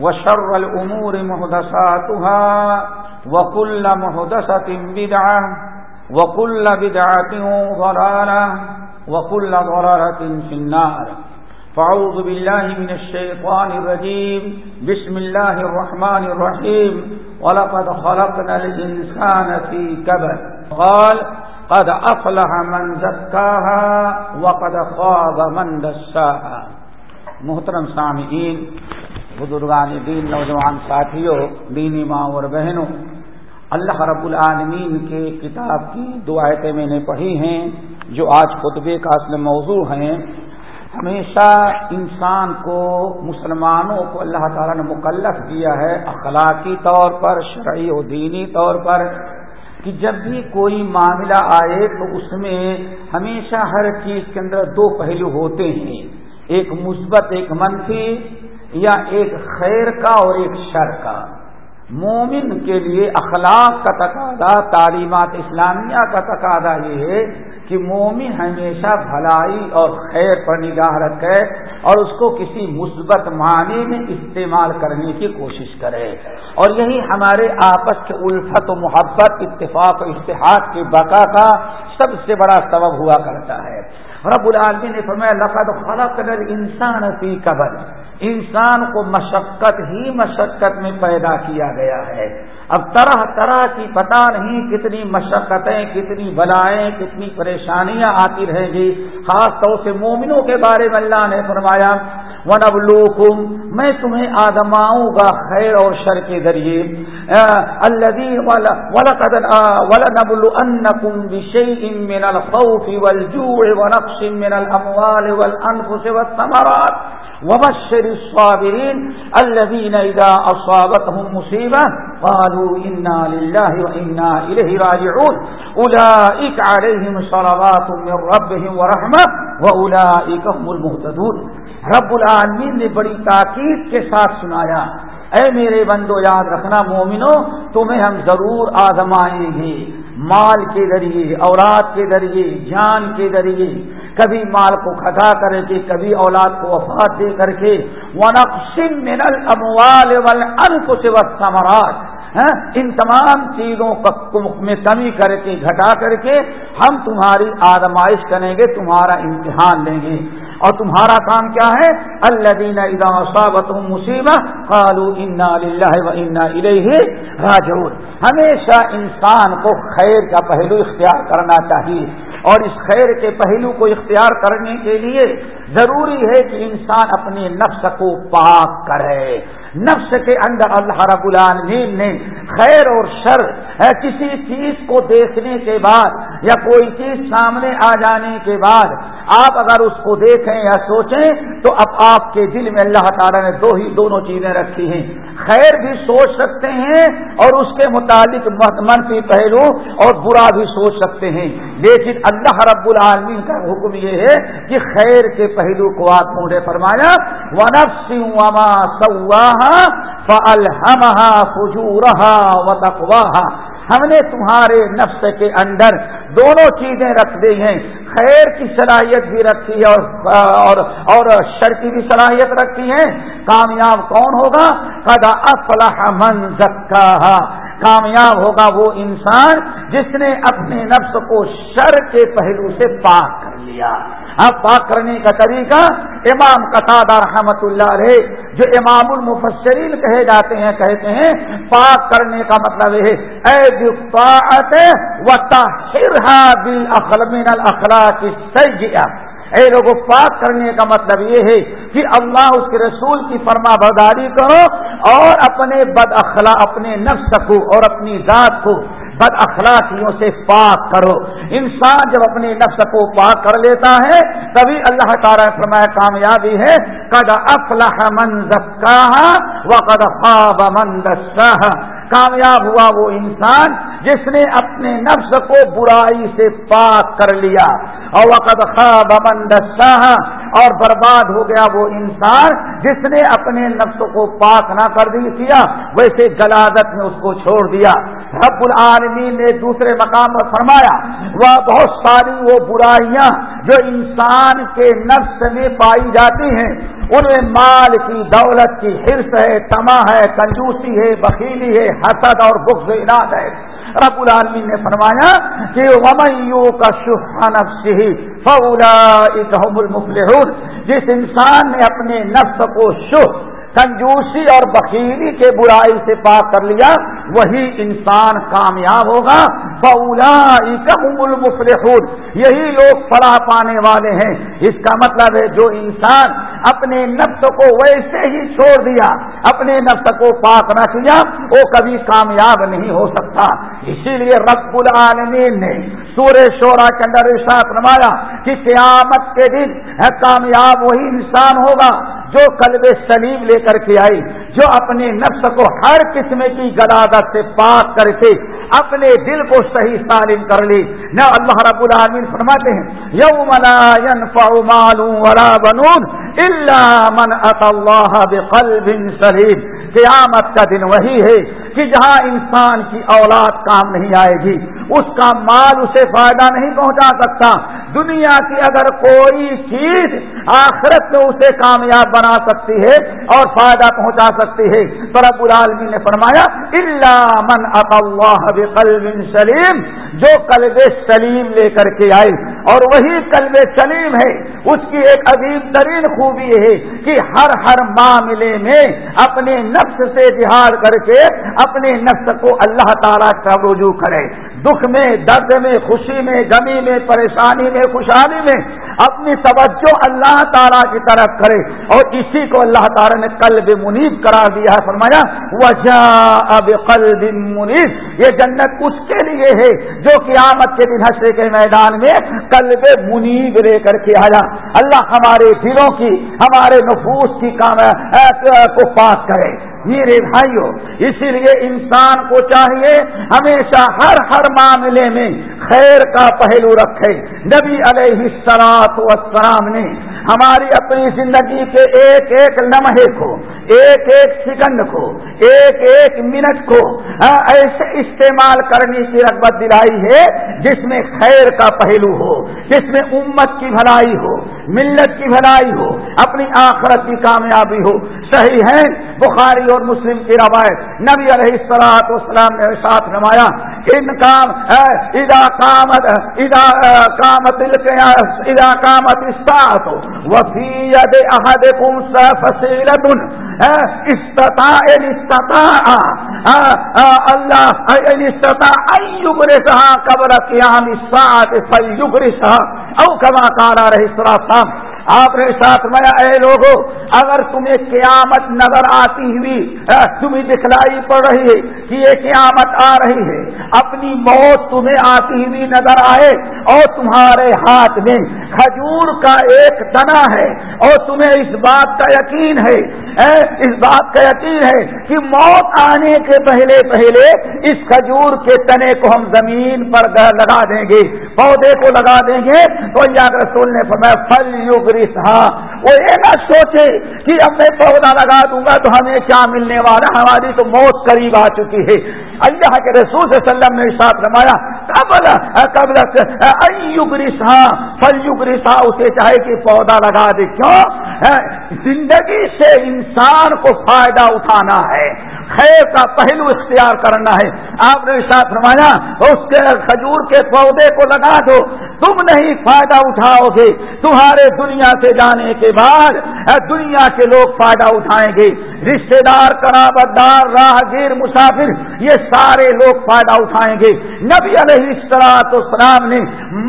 وشر الأمور مهدساتها وكل مهدسة بدعة وكل بدعة ضرارة وكل ضرارة في النار. فعوذ بالله من الشيطان الرجيم. بسم الله الرحمن الرحيم. ولقد خلقنا الإنسان في كبر قال قد أفلح من زكاها وقد خاب من دساها. محترم سامعین بزرگان دین، نوجوان ساتھیوں دینی ماں اور بہنوں، اللہ رب العالمین کے کتاب کی دو آیتیں میں نے پڑھی ہیں، جو آج خطبے کا اصل موضوع ہیں۔ ہمیشہ انسان کو، مسلمانوں کو اللہ تعالیٰ نے مکلف کیا ہے اخلاقی طور پر، شرعی و دینی طور پر، کہ جب بھی کوئی معاملہ آئے تو اس میں ہمیشہ ہر چیز کے اندر دو پہلو ہوتے ہیں۔ ایک مثبت، ایک منفی یا ایک خیر کا اور ایک شر کا۔ مومن کے لیے اخلاق کا تقاضا، تعلیمات اسلامیہ کا تقاضا یہ ہے کہ مومن ہمیشہ بھلائی اور خیر پر نگاہ رکھے اور اس کو کسی مثبت معنی میں استعمال کرنے کی کوشش کرے۔ اور یہی ہمارے آپس کے الفت و محبت، اتفاق و اشتہاد کی بقا کا سب سے بڑا سبب ہوا کرتا ہے۔ رب العالمین نے فرمایا، لقد خلق انسان فی قبر۔ انسان کو مشقت ہی مشقت میں پیدا کیا گیا ہے۔ اب طرح طرح کی پتہ نہیں کتنی مشقتیں، کتنی بلائیں، کتنی پریشانیاں آتی رہیں گی۔ خاص طور سے مومنوں کے بارے میں اللہ نے فرمایا ونبلوکم میں تمہیں آدماؤں گا خیر اور شر کے ذریعے۔ من الخوف والجوع ونقص من الاموال والانفس والثمرات۔ وبشر الصابرين الذين إذا أصابتهم مصيبة قالوا إنا لله وإنا إليه راجعون. أولئك عليهم صلوات من ربهم ورحمة وأولئك هم المهتدون. رب العالمین نے بڑی تاکید کے ساتھ سنایا، اے میرے بندو یاد رکھنا مومنو، تمہیں ہم ضرور آزمائیں گے، مال کے ذریعے، اولاد کے ذریعے، جان کے ذریعے کبھی مال کو کھٹا کر کے، کبھی اولاد کو وفات دے کر کے، ونقسم من الاموال والانفس والثمرات۔ ہاں، ان تمام چیزوں میں کمی کر کے، گھٹا کر کے ہم تمہاری آزمائش کریں گے، تمہارا امتحان لیں گے۔ اور تمہارا کام کیا ہے؟ اللہ دینا ادا صابت مصیبت قالو انا و انا الیہ راجعون۔ ہمیشہ انسان کو خیر کا پہلو اختیار کرنا چاہیے۔ اور اس خیر کے پہلو کو اختیار کرنے کے لیے ضروری ہے کہ انسان اپنے نفس کو پاک کرے۔ نفس کے اندر اللہ رب العالمین نے خیر اور شر کسی چیز کو دیکھنے کے بعد یا کوئی چیز سامنے آ جانے کے بعد آپ اگر اس کو دیکھیں یا سوچیں تو اب آپ کے دل میں اللہ تعالیٰ نے دو ہی دونوں چیزیں رکھی ہیں۔ خیر بھی سوچ سکتے ہیں اور اس کے متعلق منفی پہلو اور برا بھی سوچ سکتے ہیں۔ لیکن اللہ رب العالمین کا حکم یہ ہے کہ خیر کے پہلو کو آپ نے فرمایا فلحمہ فجورہا و تقواہا ہم نے تمہارے نفس کے اندر دونوں چیزیں رکھ دی ہیں۔ خیر کی صلاحیت بھی رکھی ہے اور اور شر کی بھی صلاحیت رکھی ہے۔ کامیاب کون ہوگا؟ قد افلح من زکا کامیاب ہوگا وہ انسان جس نے اپنے نفس کو شر کے پہلو سے پاک کر لیا۔ اب پاک کرنے کا طریقہ امام قطع رحمت اللہ رہے جو امام المفسرین کہے جاتے ہیں، کہتے ہیں، پاک کرنے کا مطلب یہ اے و من الاخلاق السیئہ۔ اے لوگوں پاک کرنے کا مطلب یہ ہے کہ اللہ اس کے رسول کی فرما برداری کرو اور اپنے بد اخلا، اپنے نفس کو اور اپنی ذات کو بد اخلاقیوں سے پاک کرو۔ انسان جب اپنے نفس کو پاک کر لیتا ہے، تبھی اللہ تعالیٰ فرمایا کامیابی ہے۔ قد افلح من و قد خواب من دساہ کامیاب ہوا وہ انسان جس نے اپنے نفس کو برائی سے پاک کر لیا۔ اور وقت خواب امن اور برباد ہو گیا وہ انسان جس نے اپنے نفس کو پاک نہ کر دی کیا ویسے گلادت میں اس کو چھوڑ دیا۔ رب العالمین نے دوسرے مقام پر فرمایا، وہ بہت ساری وہ برائیاں جو انسان کے نفس میں پائی جاتی ہیں ان میں مال کی دولت کی حرص ہے تما ہے، کنجوسی ہے، بخیلی ہے، حسد اور بخش انعد ہے۔ رب العالمین نے فرمایا کہ ومیو کا شہان سے فولا جس انسان نے اپنے نفس کو شہ کنجوسی اور بخیلی کے برائی سے پاک کر لیا وہی انسان کامیاب ہوگا بولا المفلحون۔ یہی لوگ فلاح پانے والے ہیں۔ اس کا مطلب ہے جو انسان اپنے نفس کو ویسے ہی چھوڑ دیا، اپنے نفس کو پاک نہ کیا، وہ کبھی کامیاب نہیں ہو سکتا۔ اسی لیے رب العالمین نے سورہ شورا کے اندر ارشاد نمایا کہ قیامت کے دن کامیاب وہی انسان ہوگا جو قلب سلیم لے کر کے آئی۔ جو اپنے نفس کو ہر قسم کی گدادت سے پاک کر کے اپنے دل کو صحیح سالم کر لی نہ اللہ رب العالمین فرماتے ہیں، یوم لا ينفع مال ولا بنون الا من اتى الله بقلب سلیم۔ قیامت کا دن وہی ہے کہ جہاں انسان کی اولاد کام نہیں آئے گی، اس کا مال اسے فائدہ نہیں پہنچا سکتا۔ دنیا کی اگر کوئی چیز آخرت میں اسے کامیاب بنا سکتی ہے اور فائدہ پہنچا سکتی ہے، تو رب العالمین نے فرمایا اللہ من قلب سلیم جو قلب سلیم لے کر کے آئے۔ اور وہی قلب سلیم ہے، اس کی ایک عظیم ترین خوبی ہے کہ ہر ہر معاملے میں اپنے نفس سے جہاد کر کے اپنے نفس کو اللہ تعالیٰ کا رجوع کرے۔ دکھ میں، درد میں، خوشی میں، غمی میں، پریشانی میں، خوشحالی میں اپنی توجہ اللہ تعالیٰ کی طرف کرے۔ اور اسی کو اللہ تعالیٰ نے قلب منیب قرار دیا ہے۔ فرمایا وجہ اب قلب منیب یہ جنت اس کے لیے ہے جو قیامت کے دن حشر کے میدان میں قلب منیب لے کر کے آیا۔ اللہ ہمارے دلوں کی، ہمارے نفوس کی کام کو پاس کرے۔ میرے بھائیوں اسی لیے انسان کو چاہیے ہمیشہ ہر ہر معاملے میں خیر کا پہلو رکھے۔ نبی علیہ السلاط والسلام نے ہماری اپنی زندگی کے ایک ایک لمحے کو، ایک ایک سیکنڈ کو، ایک ایک منٹ کو ہاں، ایسے استعمال کرنے کی رغبت دلائی ہے جس میں خیر کا پہلو ہو، جس میں امت کی بھلائی ہو۔ ملت کی بھلائی ہو، اپنی آخرت کی کامیابی ہو۔ صحیح ہے، بخاری اور مسلم کی روایت نبی علیہ السلاط والسلام نے ساتھ نمایا ان کام ادا کامت ادا کامت ادا کامت استاط وفی احد کم فصیلت استطاع استطاع اللہ استطاع ایبرسہا قبر قیام الساعت فیبرسہا او کما کارا رہی سراسام آپ نے ساتھ میں اے لوگوں اگر تمہیں قیامت نظر آتی ہوئی تمہیں دکھلائی پڑ رہی ہے کہ یہ قیامت آ رہی ہے، اپنی موت تمہیں آتی ہوئی نظر آئے، اور تمہارے ہاتھ میں کھجور کا ایک تنا ہے، اور تمہیں اس بات کا یقین ہے اس بات کا یقین ہے کہ موت آنے کے پہلے پہلے اس کھجور کے تنے کو ہم زمین پر لگا دیں گے، پودے کو لگا دیں گے۔ تو یا رسول نے فرمایا پھل یوگ ہاں وہ یہ نہ سوچے کہ اب میں پودا لگا دوں گا تو ہمیں کیا ملنے والا، ہماری تو موت قریب آ چکی ہے۔ اللہ کے رسول صلی اللہ علیہ وسلم نے ساتھ رمایا قبل قبل ایوگرسا فل یوگرسا اسے چاہے کہ پودا لگا دے۔ کیوں؟ زندگی سے انسان انسان کو فائدہ اٹھانا ہے، خیر کا پہلو اختیار کرنا ہے۔ آپ نے ساتھ فرمایا، اس کے کھجور کے پودے کو لگا دو۔ تم نہیں فائدہ اٹھاؤ گے۔ تمہارے دنیا سے جانے کے بعد، دنیا کے لوگ فائدہ اٹھائیں گے۔ رشتے دار، قرابت دار راہ گیر مسافر، یہ سارے لوگ فائدہ اٹھائیں گے۔ نبی علیہ السلاط اسلام نے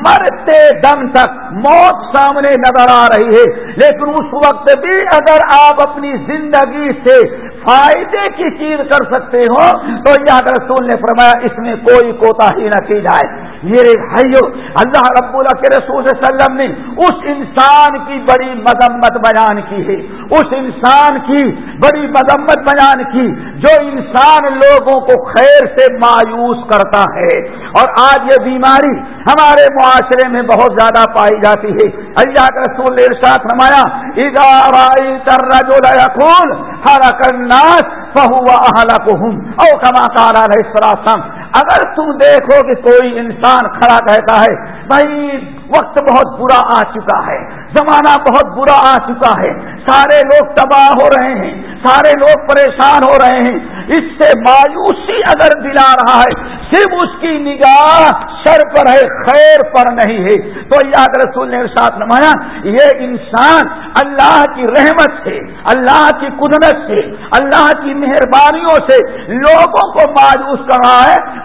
مرتے دم تک موت سامنے نظر آ رہی ہے، لیکن اس وقت بھی اگر آپ اپنی زندگی سے فائدے کی چیز کر سکتے ہو، تو یہ رسول نے فرمایا، اس میں کوئی کوتا ہی نہ کی جائے۔ میرے بھائیو، اللہ رب اللہ کے رسول وسلم نے اس انسان کی بڑی مذمت بیان کی ہے۔ اس انسان کی بڑی مذمت بیان کی، جو انسان لوگوں کو خیر سے مایوس کرتا ہے۔ اور آج یہ بیماری ہمارے معاشرے میں بہت زیادہ پائی جاتی ہے۔ اللہ کے رسول نے ارشاد فرمایا خون ہر کرناس اہلا کو او کما کارا رہے اگر تم دیکھو کہ کوئی انسان کھڑا کہتا ہے، بھائی، وقت بہت برا آ چکا ہے، زمانہ بہت برا آ چکا ہے، سارے لوگ تباہ ہو رہے ہیں، سارے لوگ پریشان ہو رہے ہیں، اس سے مایوسی اگر دلا رہا ہے، صرف اس کی نگاہ سر پر ہے، خیر پر نہیں ہے۔ تو یاد رسول نے ساتھ نمایا یہ انسان اللہ کی رحمت سے، اللہ کی قدرت سے، اللہ کی مہربانیوں سے لوگوں کو مایوس کر رہا ہے۔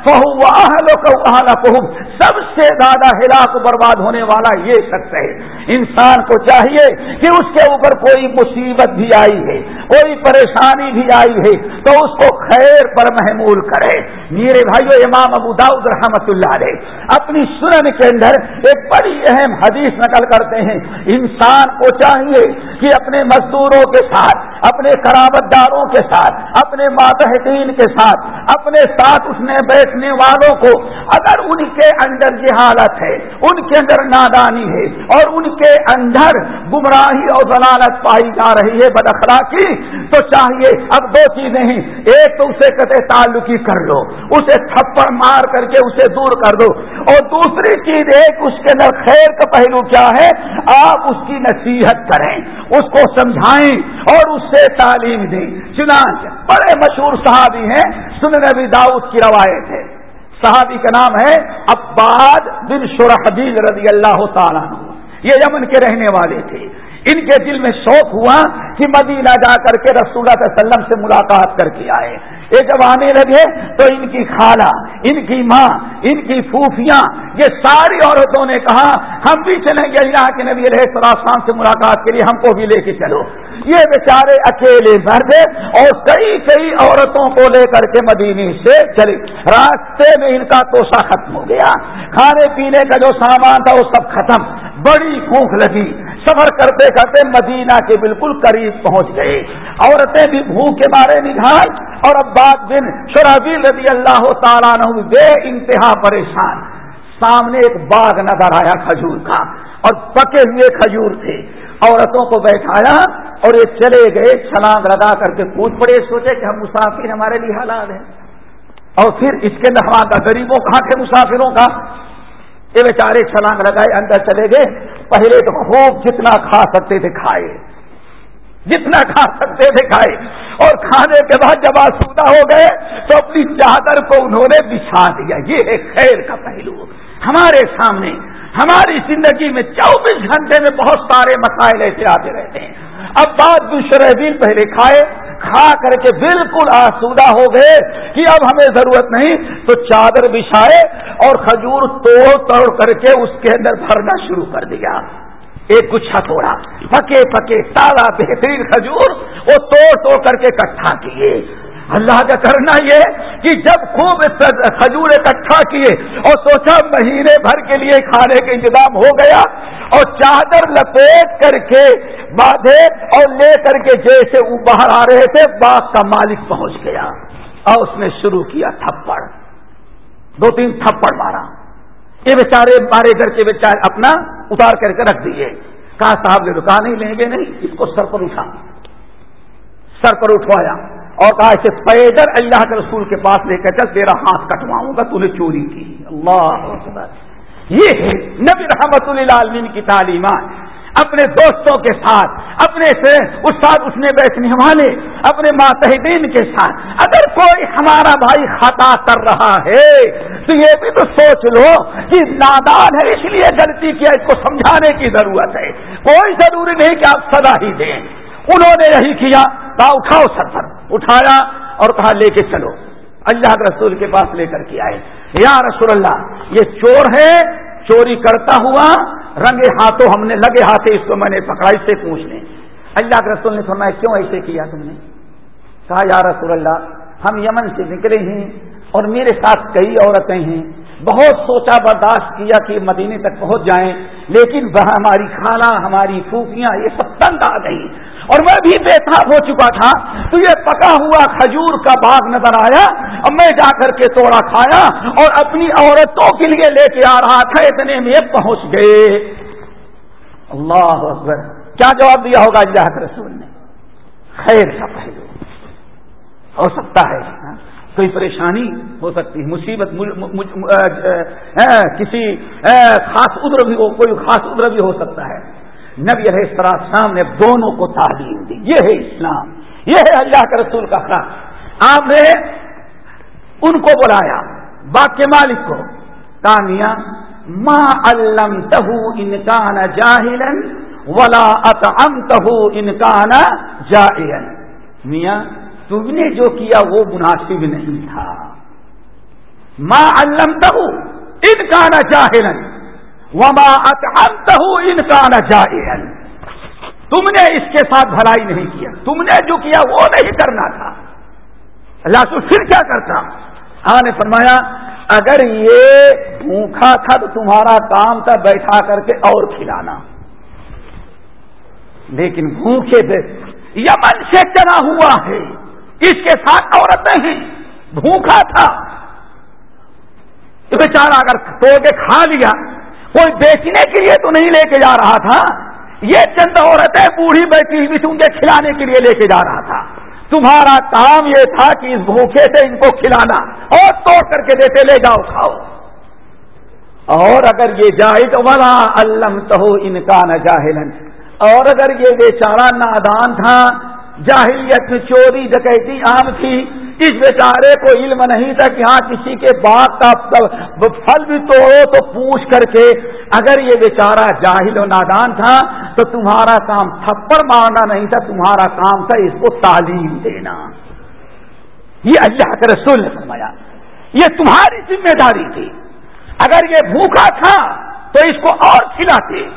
سب سے زیادہ ہلاک برباد ہونے والا یہ شخص ہے۔ انسان کو چاہیے کہ اس کے اوپر کوئی مصیبت بھی آئی ہے۔ کوئی پریشانی بھی آئی ہے تو اس کو خیر پر محمول کرے۔ میرے بھائیو، امام ابو داؤد رحمت اللہ علیہ اپنی سنن کے اندر ایک بڑی اہم حدیث نقل کرتے ہیں۔ انسان کو چاہیے کہ اپنے مزدوروں کے ساتھ، اپنے قرابت داروں کے ساتھ، اپنے ماتحدین کے ساتھ، اپنے ساتھ اس نے بیٹھنے والوں کو اگر ان کے اندر یہ حالت ہے، ان کے اندر نادانی ہے اور ان کے اندر گمراہی اور ضلالت پائی جا رہی ہے بد اخلاقی تو چاہیے اب دو چیزیں ہیں۔ ایک تو اسے کہتے تعلقی کر لو اسے تھپڑ مار کر کے اسے دور کر دو۔ اور دوسری چیز ایک، اس کے اندر خیر کا پہلو کیا ہے؟ آپ اس کی نصیحت کریں، اس کو سمجھائیں اور اس سے تعلیم دیں۔ چنانچہ بڑے مشہور صحابی ہیں سن نبی داؤد کی روایت ہے۔ صحابی کا نام ہے عباد بن شرحبیل رضی اللہ تعالیٰ یہ یمن کے رہنے والے تھے۔ ان کے دل میں شوق ہوا کہ مدینہ جا کر کے رسول اللہ علیہ وسلم سے ملاقات کر کے آئے۔ یہ جب آنے لگے تو ان کی خالہ، ان کی ماں، ان کی پھوفیاں، یہ ساری عورتوں نے کہا، ہم بھی چلیں گے اللہ کے نبی علیہ السلام سے ملاقات کے لیے، ہم کو بھی لے کے چلو۔ یہ بیچارے اکیلے مرد اور کئی کئی عورتوں کو لے کر کے مدینی سے چلے۔ راستے میں ان کا توشا ختم ہو گیا۔ کھانے پینے کا جو سامان تھا، وہ سب ختم۔ بڑی بھوک لگی۔ سفر کرتے کرتے مدینہ کے بالکل قریب پہنچ گئے۔ عورتیں بھی بھوک کے بارے نکال اور اب بات دن شرابی رضی اللہ تعالیٰ بے انتہا پریشان۔ سامنے ایک باغ نظر آیا، کھجور کا، اور پکے ہوئے کھجور تھے۔ عورتوں کو بیٹھایا اور یہ چلے گئے، چھلانگ لگا کر کے کود پڑے، سوچے کہ ہم مسافر ہمارے لیے حالات ہیں۔ اور پھر اس کے اندر غریبوں کہاں تھے مسافروں کا؟ یہ بیچارے چھلانگ لگائے، اندر چلے گئے۔ پہلے تو خوب جتنا کھا سکتے تھے، کھائے۔ جتنا کھا سکتے تھے کھائے۔ اور کھانے کے بعد جب آسودہ ہو گئے، تو اپنی چادر کو انہوں نے بچھا دیا۔ یہ ہے خیر کا پہلو۔ ہمارے سامنے، ہماری زندگی میں چوبیس گھنٹے میں بہت سارے مسائل ایسے آتے رہتے ہیں۔ اب بات دوسرے دن پہلے کھائے، کھا کر کے بالکل آسودہ ہو گئے کہ اب ہمیں ضرورت نہیں، تو چادر بچھائے اور کھجور توڑ توڑ کر کے اس کے اندر بھرنا شروع کر دیا۔ ایک گچھا توڑا۔ پکے پکے، تالا بہترین کھجور وہ توڑ توڑ کر کے کٹھا کیے۔ اللہ کا کرنا یہ کہ جب خوب کھجور اکٹھا کیے اور سوچا مہینے بھر کے لیے کھانے کا انتظام ہو گیا اور چادر لپیٹ کر کے باندھے اور لے کر کے جیسے وہ باہر آ رہے تھے، باغ کا مالک پہنچ گیا اور اس نے شروع کیا تھپڑ۔ دو تین تھپڑ مارا۔ یہ بیچارے مارے کر کے بیچارے اپنا اتار کر کے رکھ دیے۔ کہا، صاحب نے رکا نہیں، لیں گے نہیں۔ اس کو سر پر اٹھا۔ سر پر اٹھوایا۔ اور کہا، اسے پیدل اللہ کے رسول کے پاس لے کر چل، تیرا ہاتھ کٹواؤں گا تو نے چوری کی۔ اللہ یہ ہے۔ نبی رحمت اللہ عالمین کی تعلیمات۔ اپنے دوستوں کے ساتھ، اپنے سے استاد اس نے بیٹھنے والے اپنے ماتحدین کے ساتھ۔ اگر کوئی ہمارا بھائی خطا کر رہا ہے، تو یہ بھی تو سوچ لو کہ نادان ہے، اس لیے غلطی کیا، اس کو سمجھانے کی ضرورت ہے۔ کوئی ضروری نہیں کہ آپ سدا ہی دیں۔ انہوں نے یہی کیا، کہا، اٹھاؤ سفر اٹھایا اور کہا، لے کے چلو۔ اللہ کے رسول کے پاس لے کر کے آئے۔ یا رسول اللہ، یہ چور ہے، چوری کرتا ہوا رنگے ہاتھوں ہم نے، لگے ہاتھے اس کو میں نے پکڑا، اس سے پوچھ لیں۔ اللہ کے رسول نے فرمایا، کیوں ایسے کیا تم نے؟ کہا، یا رسول اللہ، ہم یمن سے نکلے ہیں اور میرے ساتھ کئی عورتیں ہیں۔ بہت سوچا برداشت کیا کہ مدینے تک پہنچ جائیں، لیکن وہ ہماری کھانا ہماری پھوکیاں، یہ سب تنگ آ گئی اور میں بھی بےتاب ہو چکا تھا، تو یہ پکا ہوا کھجور کا باغ نظر آیا اور میں جا کر کے توڑا کھایا اور اپنی عورتوں کے لیے لے کے آ رہا تھا، اتنے میں پہنچ گئے۔ اللہ اکبر۔ کیا جواب دیا ہوگا اللہ رسول نے؟ خیر کا پہلو ہو سکتا ہے۔ کوئی پریشانی ہو سکتی مصیبت کسی خاص ادر بھی ہو، کوئی خاص ادر بھی ہو سکتا ہے۔ نبی علیہ السلام نے دونوں کو تعلیم دی۔ یہ ہے اسلام۔ یہ ہے اللہ کے رسول کا خاص آپ نے ان کو بلایا، باقی مالک کو۔ کامیا ماں علم تہو انکان جاہلن ولا اتم تہو انکان جاہلن میاں، تم نے جو کیا وہ مناسب نہیں تھا۔ ماں علم تہو انکان جاہلن وما اتحم ان کا نہ تم نے اس کے ساتھ بھلائی نہیں کیا۔ تم نے جو کیا وہ نہیں کرنا تھا۔ اللہ تو پھر کیا کرتا؟ ہاں نے فرمایا، اگر یہ بھوکھا تھا تو تمہارا کام تھا بیٹھا کر کے اور کھلانا۔ لیکن بھوکھے دے، یمن سے چنا ہوا ہے۔ اس کے ساتھ عورتیں ہیں بھوکھا تھا۔ بیچارہ اگر توڑ کے کھا لیا کوئی بیچنے کے لیے تو نہیں لے کے جا رہا تھا، یہ چند عورتیں بوڑھی بیٹھی ہوئی تھی ان کے کھلانے کے لیے لے کے جا رہا تھا۔ تمہارا کام یہ تھا کہ اس بھوکے سے ان کو کھلانا اور توڑ کر کے دیتے، لے جاؤ، کھاؤ۔ اور اگر یہ جائے تو بڑا الم تو ان کا نہ جاہلن اور اگر یہ بیچارہ نادان تھا، جاہلیت چوری، ڈکیتی عام تھی اس بیچارے کو علم نہیں تھا کہ ہاں کسی کے باغ کا پھل بھی توڑو تو پوچھ کر کے اگر یہ بیچارہ جاہل و نادان تھا تو تمہارا کام تھپڑ مارنا نہیں تھا، تمہارا کام تھا اس کو تعلیم دینا۔ یہ اللہ کے رسول نے فرمایا۔ یہ تمہاری ذمہ داری تھی۔ اگر یہ بھوکا تھا تو اس کو اور کھلاتے۔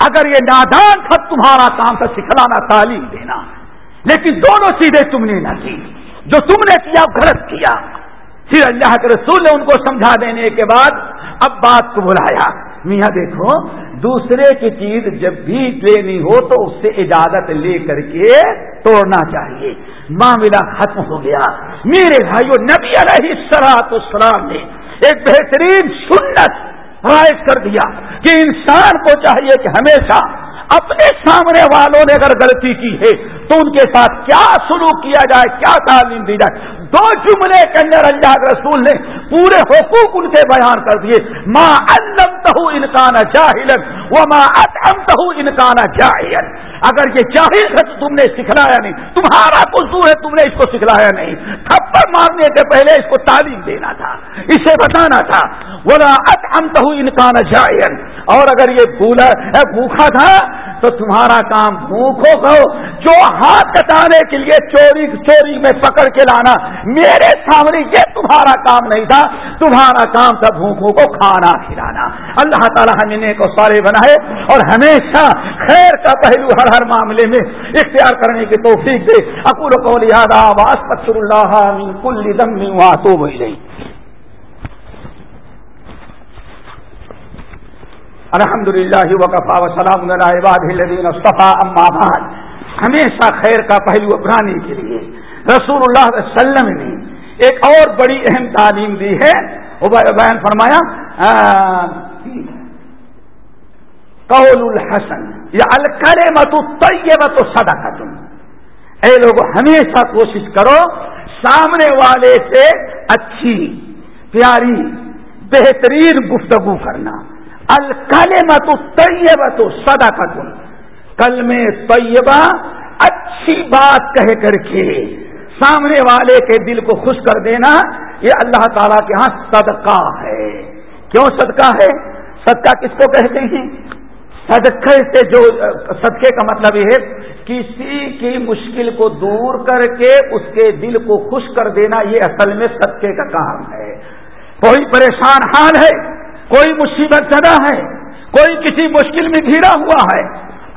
اگر یہ نادان تھا تمہارا کام تھا سکھلانا، تعلیم دینا۔ لیکن دونوں چیزیں تم نے نہ کی۔ جو تم نے کیا غلط کیا۔ پھر اللہ کے رسول نے ان کو سمجھا دینے کے بعد اب بات کو بلایا۔ میاں، دیکھو، دوسرے کی چیز جب بھی لینی ہو تو اس سے اجازت لے کر کے توڑنا چاہیے۔ معاملہ ختم ہو گیا۔ میرے بھائیو، نبی علیہ سراۃ السلام نے ایک بہترین سنت رائج کر دیا کہ انسان کو چاہیے کہ ہمیشہ اپنے سامنے والوں نے اگر غلطی کی ہے تو ان کے ساتھ کیا سلوک کیا جائے، کیا تعلیم دی جائے؟ دو جملے کے اندر اللہ رسول نے پورے حقوق ان کے بیان کر دیے۔ ماں علم تہ انکان جاہل وہ ماں اتم تہ انکان جاہل اگر یہ جاہل ہے تو تم نے سکھلایا نہیں۔ تمہارا قصور ہے تم نے اس کو سکھلایا نہیں۔ تھپڑ مارنے سے پہلے اس کو تعلیم دینا تھا، اسے بتانا تھا۔ وہ اتم تہ انکان جاہل اور اگر یہ بھولا بھوکھا تھا، تو تمہارا کام بھوکھو کو، جو ہاتھ کٹانے کے لیے چوری چوری میں پکڑ کے لانا، میرے سامنے یہ تمہارا کام نہیں تھا، تمہارا کام تھا بھوکھوں کو کھانا کھلانا۔ اللہ تعالیٰ ہم کو سارے بنائے اور ہمیشہ خیر کا پہلو ہر ہر معاملے میں اختیار کرنے کی توفیق دے۔ اکول کو لہٰذا آواز اللہ کل دم وہاں تو وہی رہی الحمد للہ وقفا وسلام صفا بعد۔ ہمیشہ خیر کا پہلو اپنانے کے لیے۔ رسول اللہ علیہ وسلم نے ایک اور بڑی اہم تعلیم دی ہے۔ بیان فرمایا قول الحسن یا الکرے مت و صدا اے لوگ ہمیشہ کوشش کرو، سامنے والے سے اچھی، پیاری، بہترین گفتگو کرنا۔ الکل مت طیبہ تو سدا کا تم کل میں طیبہ اچھی بات کہہ کر کے سامنے والے کے دل کو خوش کر دینا، یہ اللہ تعالیٰ کے ہاں صدقہ ہے۔ کیوں صدقہ ہے؟ صدقہ کس کو کہتے ہیں؟ صدقے سے جو، صدقے کا مطلب یہ ہے، کسی کی مشکل کو دور کر کے اس کے دل کو خوش کر دینا، یہ اصل میں صدقے کا کام ہے۔ کوئی پریشان حال ہے؟ کوئی مصیبت زدہ ہے، کوئی کسی مشکل میں گھیرا ہوا ہے،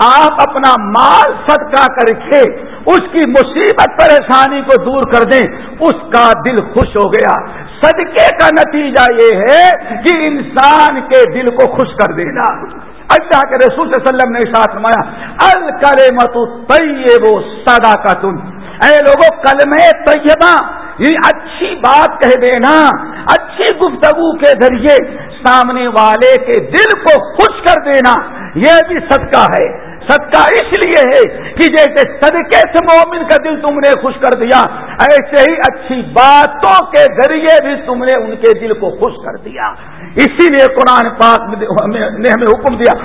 آپ اپنا مال صدقہ کر کے اس کی مصیبت پریشانی کو دور کر دیں، اس کا دل خوش ہو گیا۔ صدقے کا نتیجہ یہ ہے کہ انسان کے دل کو خوش کر دینا۔ اللہ کے رسول صلی اللہ علیہ وسلم نے ساتھ مایا الکرے مت طیب سدا کا تم اے لوگوں کلمے طیبہ، یہ اچھی بات کہہ دینا، اچھی گفتگو کے ذریعے سامنے والے کے دل کو خوش کر دینا، یہ بھی صدقہ ہے۔ صدقہ اس لیے ہے کہ جیسے صدقے سے مومن کا دل تم نے خوش کر دیا، ایسے ہی اچھی باتوں کے ذریعے بھی تم نے ان کے دل کو خوش کر دیا۔ اسی لیے قرآن پاک نے ہمیں حکم دیا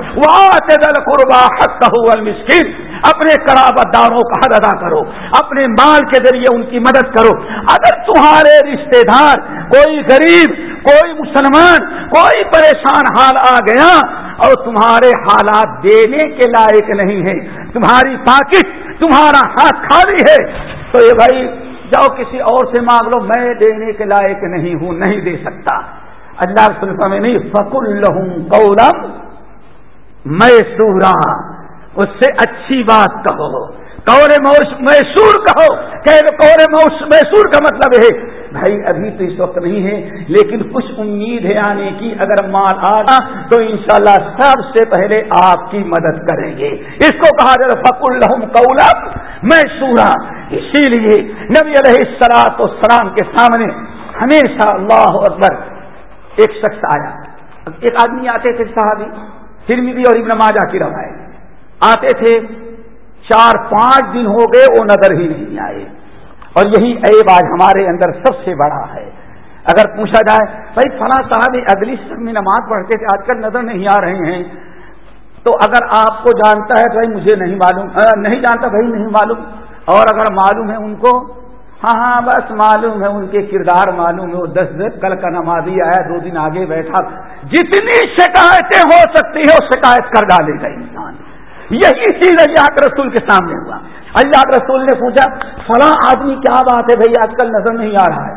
دل قربا حق المسکین اپنے قرابت داروں کا حد ادا کرو، اپنے مال کے ذریعے ان کی مدد کرو۔ اگر تمہارے رشتے دار کوئی غریب، کوئی مسلمان، کوئی پریشان حال آ گیا اور تمہارے حالات دینے کے لائق نہیں ہے تمہاری پاکٹ تمہارا ہاتھ خالی ہے، تو یہ بھائی جاؤ کسی اور سے مانگ لو، میں دینے کے لائق نہیں ہوں، نہیں دے سکتا۔ اللہ میں نہیں فک الحم گولم میں سورا اس سے اچھی بات کہو۔ کور میسور کہو۔ کور میسور کا مطلب ہے، بھائی ابھی تو اس وقت نہیں ہے، لیکن کچھ امید ہے آنے کی۔ اگر مال آ تو انشاءاللہ سب سے پہلے آپ کی مدد کریں گے۔ اس کو کہا جائے فک الحم قولم میں سورا اسی لیے نبی علیہ السلاط السلام کے سامنے ہمیشہ اللہ اکبر ایک شخص آیا۔ ایک آدمی آتے تھے صحابی فرمی اور ابن ماجہ کی روایت۔ آتے تھے، چار پانچ دن ہو گئے، وہ نظر ہی نہیں آئے۔ اور یہی عیب آج ہمارے اندر سب سے بڑا ہے۔ اگر پوچھا جائے، بھائی، فلاں صاحب اگلی سب میں نماز پڑھتے تھے، آج کل نظر نہیں آ رہے ہیں۔ تو اگر آپ کو جانتا ہے بھائی، مجھے نہیں معلوم۔ نہیں جانتا، بھائی، نہیں معلوم۔ اور اگر معلوم ہے ان کو ہاں ہاں بس معلوم ہے، ان کے کردار معلوم ہے۔ وہ دس دس، کل کا نمازی آیا، دو دن آگے بیٹھا۔ جتنی شکایتیں ہو سکتی ہے، وہ شکایت کر ڈالے گا انسان۔ یہی چیز اللہ کے رسول کے سامنے ہوا۔ اللہ کے رسول نے پوچھا، فلاں آدمی کیا بات ہے بھائی؟ آج کل نظر نہیں آ رہا ہے۔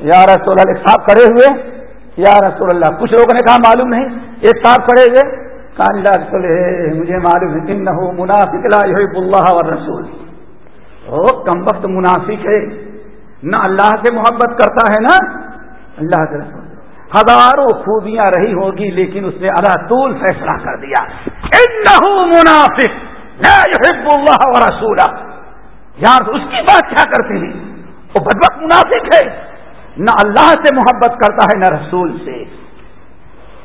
یا رسول اللہ صاحب کھڑے ہوئے۔ یا رسول اللہ، کچھ لوگوں نے کہا معلوم نہیں۔ ایک صاحب کھڑے ہوئے۔ کہا، اللہ رسول مجھے معلوم ہے کن نہ ہو منافق اللہ اور رسول او، کم وقت منافق ہے۔ نہ اللہ سے محبت کرتا ہے نا اللہ کے رسول۔ ہزاروں خوبیاں رہی ہوگی، لیکن اس نے اللہ طول فیصلہ کر دیا۔ منافق اللہ و رسولہ۔ یار، اس کی بات کیا کرتے ہیں؟ وہ بدبک منافق ہے۔ نہ اللہ سے محبت کرتا ہے، نہ رسول سے۔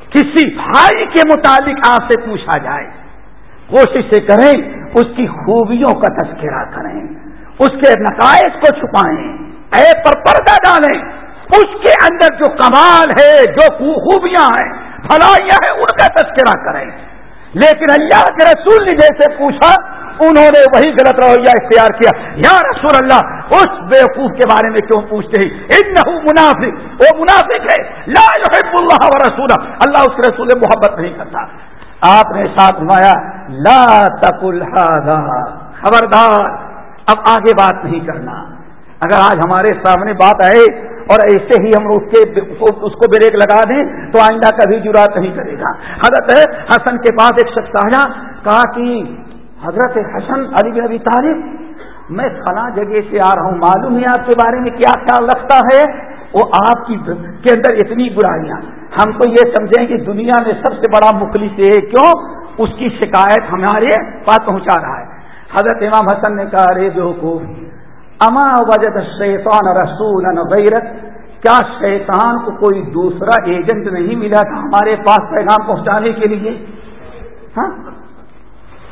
کسی بھائی کے متعلق آپ سے پوچھا جائے، کوشش سے کریں، اس کی خوبیوں کا تذکرہ کریں، اس کے نقائص کو چھپائیں، اے پر پردہ ڈالیں۔ اس کے اندر جو کمال ہے، جو خوبیاں ہیں، بھلائیاں ہیں، ان کا تذکرہ کریں۔ لیکن اللہ کے رسول نے جیسے پوچھا، انہوں نے وہی غلط رویہ اختیار کیا۔ یا رسول اللہ، اس بیوقوف کے بارے میں کیوں پوچھتے ہیں؟ ان منافق۔ وہ منافق ہے۔ لا يحب اللہ و رسول اللہ اس کے رسول محبت نہیں کرتا۔ آپ نے ساتھ نمایا لا تقل هذا۔ خبردار، اب آگے بات نہیں کرنا۔ اگر آج ہمارے سامنے بات آئے اور ایسے ہی ہم اس کے اس کو بریک لگا دیں تو آئندہ کبھی جرات نہیں کرے گا۔ حضرت حسن کے پاس ایک شخص آیا، کہا کہ حضرت حسن علی بن ابی طالب، میں فلاں جگہ سے آ رہا ہوں، معلوم ہے آپ کے بارے میں کیا خیال رکھتا ہے؟ وہ آپ کی کے اندر اتنی برائیاں۔ ہم تو یہ سمجھیں کہ دنیا میں سب سے بڑا مخلص ہے، کیوں؟ اس کی شکایت ہمارے پاس پہنچا رہا ہے۔ حضرت امام حسن نے کہا رے جو کو اما وجد شیطان رسول غیرت کیا شیطان کو کوئی دوسرا ایجنٹ نہیں ملا تھا ہمارے پاس پیغام پہنچانے کے لیے؟ ہاں؟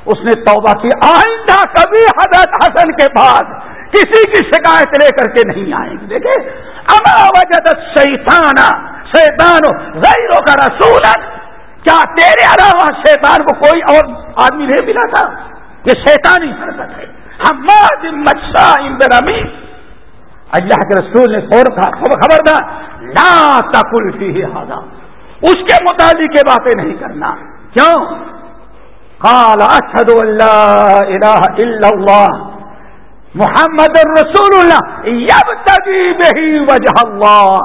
اس نے توبہ کی، آئندہ کبھی حضرت حسن کے بعد کسی کی شکایت لے کر کے نہیں آئیں گے۔ دیکھے اما وجد شیطانہ شیطان غیروں کا رسول کیا تیرے علاوہ شیطان کو کوئی اور آدمی نہیں ملا تھا؟ یہ شیطانی حرکت ہے۔ اللہ کے رسول نے فور تھا، خبر تھا لا تقل فی ہاضا اس کے متعلق یہ باتیں نہیں کرنا۔ کیوں؟ قال اشهد ان لا الہ الا اللہ، محمد الرسول اللہ، یبتغی بہی وجہ اللہ۔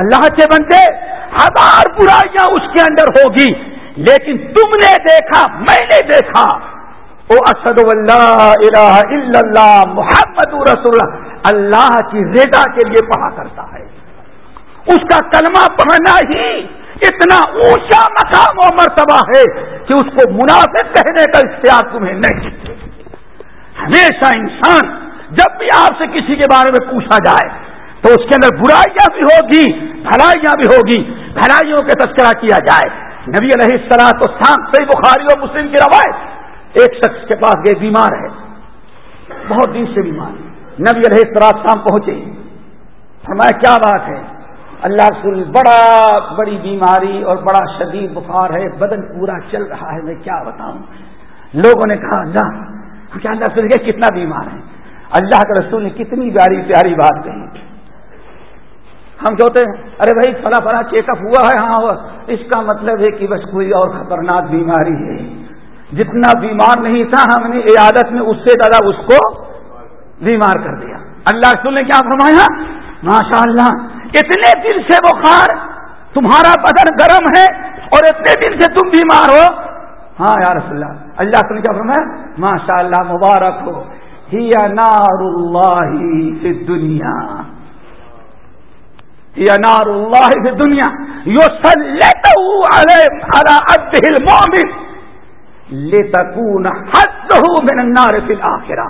اللہ کے بندے، ہزار برائیاں اس کے اندر ہوگی، لیکن تم نے دیکھا، میں نے دیکھا۔ او اسد اللہ الہ الا اللہ محمد رسول اللہ۔ اللہ کی رضا کے لیے پڑھا کرتا ہے۔ اس کا کلمہ پڑھنا ہی اتنا اونچا مقام و مرتبہ ہے کہ اس کو مناسب کہنے کا اختیار تمہیں نہیں ہمیشہ انسان جب بھی آپ سے کسی کے بارے میں پوچھا جائے تو اس کے اندر برائیاں بھی ہوگی، بھلائیاں بھی ہوگی۔ بھلائیوں کا تذکرہ کیا جائے۔ نبی علیہ السلام تو صحیح بخاری اور مسلم کی روایت ایک شخص کے پاس گئے، بیمار ہے۔ بہت دن سے بیمار نبی علیہ السلام شام پہنچے۔ فرمایا، کیا بات ہے؟ اللہ رسول، بڑا بڑی بیماری اور بڑا شدید بخار ہے، بدن پورا چل رہا ہے، میں کیا بتاؤں؟ لوگوں نے کہا، اللہ کیا اللہ رسول کتنا بیمار ہے؟ اللہ کے رسول نے کتنی پیاری پیاری بات کہی۔ ہم کہتے ہیں، ارے بھائی فلا فلا چیک اپ ہوا ہے ہاں اس کا مطلب ہے کہ بس کوئی اور خطرناک بیماری ہے۔ جتنا بیمار نہیں تھا، ہم نے عیادت میں اس سے زیادہ اس کو بیمار کر دیا۔ اللہ رسول نے کیا فرمایا؟ ماشاء اللہ اتنے دن سے بخار تمہارا بدن گرم ہے اور اتنے دن سے تم بیمار ہو۔ ہاں یا رسول اللہ اللہ رسول نے کیا فرمایا؟ ماشاء اللہ مبارک ہو۔ ہی نار اللہ فی دنیا یا نار اللہ فی دنیا یو سل لتكون من النار فی الاخرہ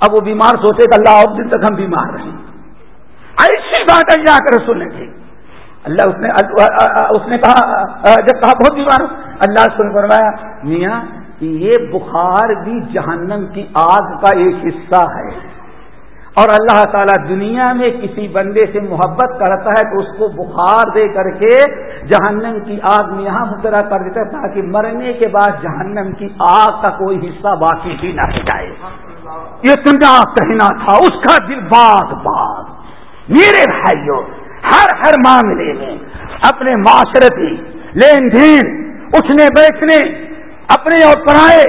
اب وہ بیمار سوچے کہ اللہ، اب دن تک ہم بیمار رہیں۔ ایسی بات اللہ کے رسول نے کی۔ اللہ اس نے اس نے کہا، جب کہا بہت بیمار اللہ نے فرمایا، میاں، یہ بخار بھی جہنم کی آگ کا ایک حصہ ہے۔ اور اللہ تعالیٰ دنیا میں کسی بندے سے محبت کرتا ہے تو اس کو بخار دے کر کے جہنم کی آگ میں یہاں مترا کر دیتا ہے تاکہ مرنے کے بعد جہنم کی آگ کا کوئی حصہ باقی ہی نہ جائے۔ یہ تنجا کہنا تھا، اس کا دل باغ باغ۔ میرے بھائیوں ہر ہر معاملے میں اپنے معاشرتی لین دین، اٹھنے بیٹھنے، اپنے اور پرائے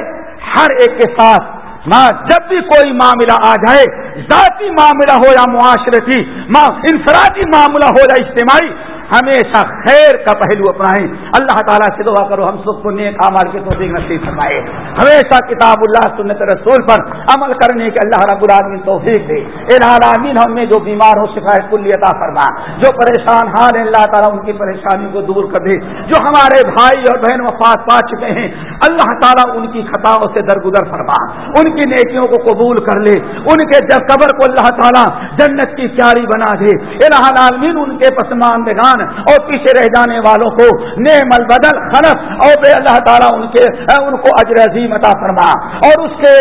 ہر ایک کے ساتھ ماں، جب بھی کوئی معاملہ آ جائے، ذاتی معاملہ ہو یا معاشرتی، ماں، انفرادی معاملہ ہو یا اجتماعی ہمیشہ خیر کا پہلو اپنائیں۔ اللہ تعالیٰ سے دعا کرو، ہم سب کو نیک عمل کے توفیق نصیب فرمائے۔ ہمیشہ کتاب اللہ، سنت رسول پر عمل کرنے کے اللہ رب العالمین توفیق دے۔ العالمین، ہم میں جو بیمار ہو شکایت کل عطا فرما۔ جو پریشان حال اللہ تعالیٰ ان کی پریشانی کو دور کر دے۔ جو ہمارے بھائی اور بہن وفات پا چکے ہیں، اللہ تعالیٰ ان کی خطاؤں سے درگزر فرما۔ ان کی نیکیوں کو قبول کر لے۔ ان کے قبر کو اللہ تعالیٰ جنت کی پیاری بنا دے۔ العالمین، ان کے پسماندگان اور پیچھے رہ جانے والوں کو نعم البدل، خنف اور بے اللہ تعالیٰ ان کے، ان کو اجر عظیم عطا فرما اور اس کے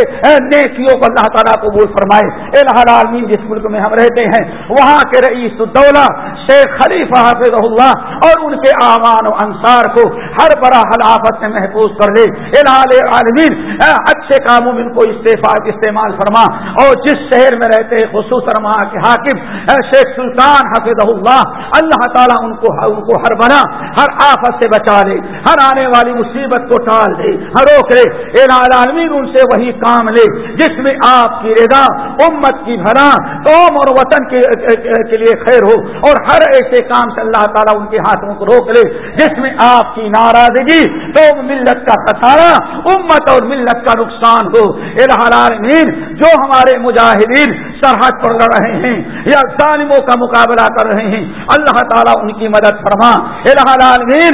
نیکیوں کو اللہ تعالیٰ قبول فرمائے۔ العالمین جس ملک میں ہم رہتے ہیں، وہاں کے رئیس الدولہ شیخ خلیفہ حافظ اللہ اور ان کے اعوان و انصار کو ہر بڑا حلافت میں محفوظ کر لے۔ عالمین اچھے کاموں میں ان کو استعفاق استعمال فرما۔ اور جس شہر میں رہتے خصوصا وہاں کے حاکم شیخ سلطان حافظ اللہ اللہ تعالیٰ ان کو ان کو ہر بنا، ہر آفت سے بچا لے، ہر آنے والی مصیبت کو ٹال دے، ہر روک لے۔ عالمین، ان سے وہی کام لے، جس میں آپ کی رضا، امت کی بھلا، قوم اور وطن کے لیے خیر ہو۔ اور ہر ایسے کام سے اللہ تعالیٰ ان کے ہاتھ ہاتھوں کو روک لے، جس میں آپ کی ناراضگی تو ملت کا خسارہ، امت اور ملت کا نقصان ہو۔ العالمین جو ہمارے مجاہدین سرحد پر لڑ رہے ہیں یا ظالموں کا مقابلہ کر رہے ہیں، اللہ تعالیٰ ان کی مدد فرما۔ العالمین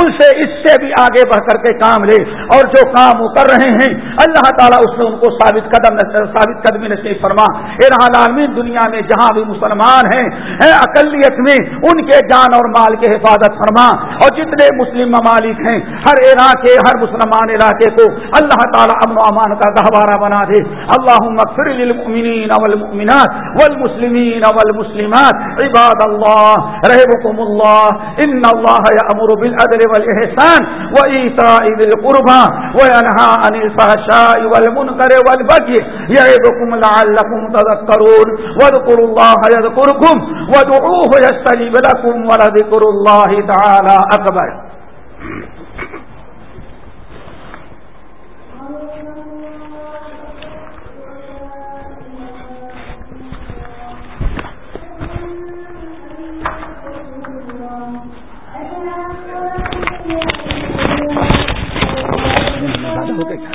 ان سے اس سے بھی آگے بڑھ کر کے کام لے۔ اور جو کام وہ کر رہے ہیں، اللہ تعالیٰ اس سے ان کو ثابت قدم ثابت قدمی نصیب فرما۔ العالمین دنیا میں جہاں بھی مسلمان ہیں اقلیت میں ان کے جان اور مال کی حفاظت فرما اور جتنے مسلم ممالک ہیں، ہر علاقے ہر مسلمان علاقے کو اللہ تعالیٰ امن و امان کا گہوارہ بنا دے۔ اللہ مغفر للمؤمنین والمؤمنات والمسلمین والمسلمات۔ عباد اللہ رحمكم اللہ۔ ان اللہ یأمر بالعدل والإحسان وإيتاء ذي القربى وينهى عن الفحشاء والمنكر والبغي يعظكم لعلكم تذكرون واذكروا الله يذكركم وادعوه يستجيب لكم ولذكر الله تعالى اکبر ہو گئی